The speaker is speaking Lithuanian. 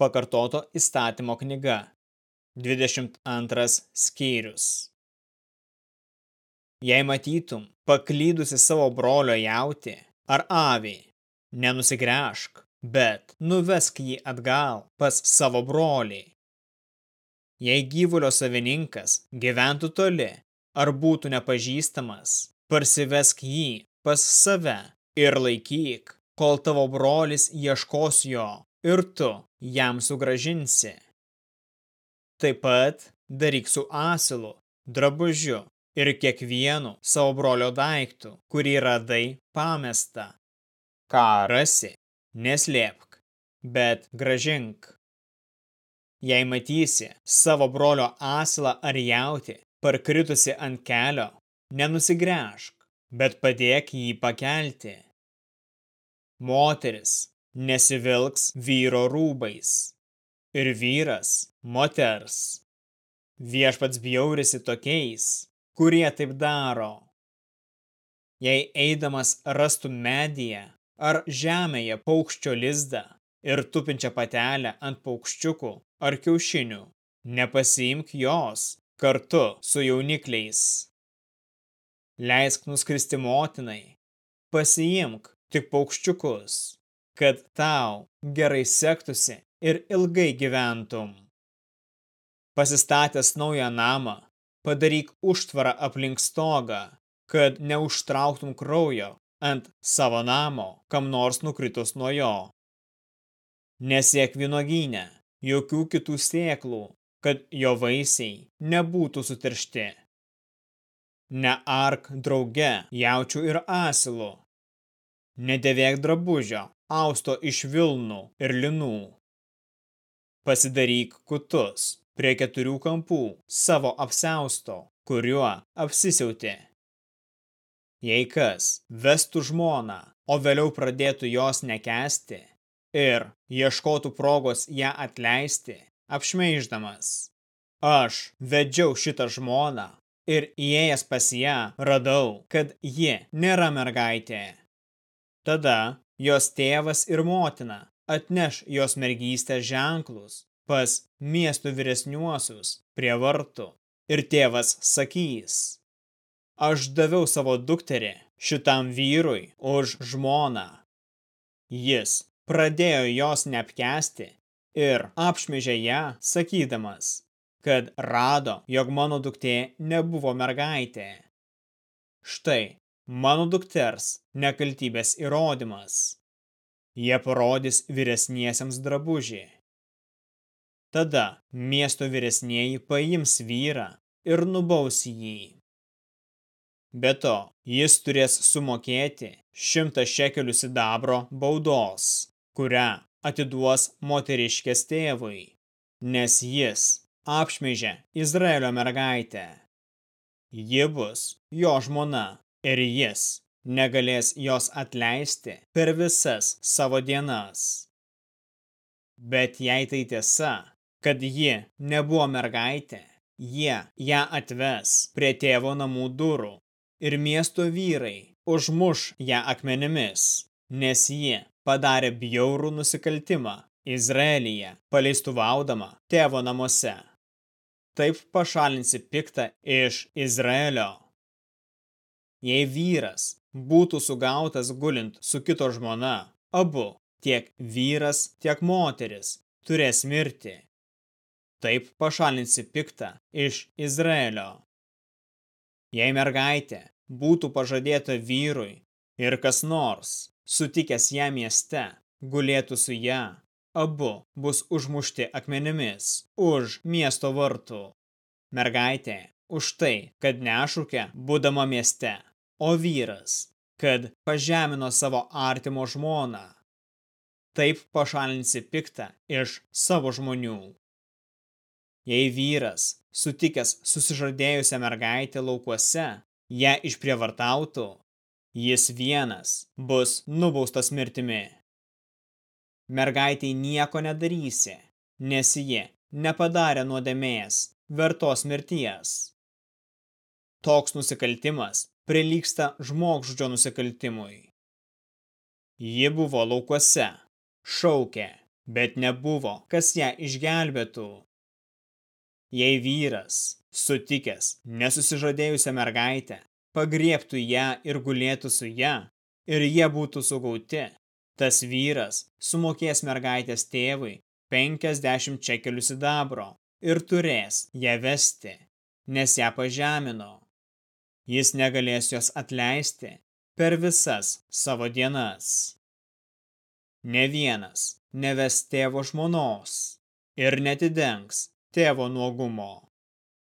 Pakartoto įstatymo knyga. 22 skyrius. Jei matytum paklydusi savo brolio jauti ar avį, nenusigręžk, bet nuvesk jį atgal pas savo brolį. Jei gyvulio savininkas gyventų toli ar būtų nepažįstamas, parsivesk jį pas save ir laikyk, kol tavo brolis ieškos jo ir tu jam sugražinsi. Taip pat daryk su asilu, drabužiu ir kiekvienu savo brolio daiktų, kurį radai pamestą. Ką rasi, neslėpk, bet gražink. Jei matysi savo brolio asilą ar jauti, parkritusi ant kelio, nenusigręžk, bet padėk jį pakelti. Moteris nesivilks vyro rūbais ir vyras moters. Viešpats bjaurisi tokiais, kurie taip daro. Jei eidamas rastų medyje ar žemėje paukščio lizdą ir tupinčią patelę ant paukščiukų ar kiaušinių, nepasiimk jos kartu su jaunikliais. Leisk nuskristi motinai, pasiimk tik paukščiukus, kad tau gerai sektųsi ir ilgai gyventum. Pasistatęs naują namą, padaryk užtvarą aplink stogą, kad neužtrauktum kraujo ant savo namo, kam nors nukritus nuo jo. Nesiek vynoginę, jokių kitų sėklų, kad jo vaisiai nebūtų sutiršti. Neark drauge jaučių ir asilų. Nedėvėk drabužio, austo iš vilnų ir linų. Pasidaryk kutus prie keturių kampų savo apsiausto, kuriuo apsisiauti. Jei kas vestų žmoną, o vėliau pradėtų jos nekesti ir ieškotų progos ją atleisti, apšmeiždamas. Aš vedžiau šitą žmoną ir įėjęs pas ją radau, kad ji nėra mergaitė. Tada jos tėvas ir motina atneš jos mergystės ženklus pas miestų vyresniuosius prie vartų ir tėvas sakys, aš daviau savo dukterį šitam vyrui už žmoną. Jis pradėjo jos neapkesti ir apšmėžė ją, sakydamas, kad rado, jog mano duktė nebuvo mergaitė. Štai mano dukters nekaltybės įrodymas. Jie parodys vyresniesiems drabužį. Tada miesto vyresnieji paims vyrą ir nubaus jį. Be to, jis turės sumokėti šimtą šekelių sidabro baudos, kurią atiduos moteriškės tėvui, nes jis apšmeižė Izraelio mergaitę. Ji bus jo žmona ir jis negalės jos atleisti per visas savo dienas. Bet jei tai tiesa, kad ji nebuvo mergaitė, jie ją atves prie tėvo namų durų ir miesto vyrai užmuš ją akmenimis, nes ji padarė bjaurų nusikaltimą Izraelyje, paleistuvaudama tėvo namuose taip pašalinsi piktą iš Izraelio. Jei vyras būtų sugautas gulint su kito žmona, abu, tiek vyras, tiek moteris, turės mirti. Taip pašalinsi piktą iš Izraelio. Jei mergaitė būtų pažadėta vyrui ir kas nors, sutikęs ją mieste, gulėtų su ją, Abu bus užmušti akmenimis už miesto vartų. Mergaitė už tai, kad nešūkė, būdama mieste, o vyras, kad pažemino savo artimo žmoną. Taip pašalinsi piktą iš savo žmonių. Jei vyras, sutikęs susižadėjusią mergaitę laukuose, ją išprievartautų, jis vienas bus nubaustas mirtimi mergaitei nieko nedarysi, nes ji nepadarė nuodėmės, vertos mirties. Toks nusikaltimas prilyksta žmogžudžio nusikaltimui. Ji buvo laukuose, šaukė, bet nebuvo, kas ją išgelbėtų. Jei vyras, sutikęs nesusižadėjusią mergaitę, pagriebtų ją ir gulėtų su ją, ir jie būtų sugauti, tas vyras sumokės mergaitės tėvui 50 čekelių sidabro ir turės ją vesti, nes ją pažemino. Jis negalės jos atleisti per visas savo dienas. Ne vienas neves tėvo žmonos ir netidengs tėvo nuogumo.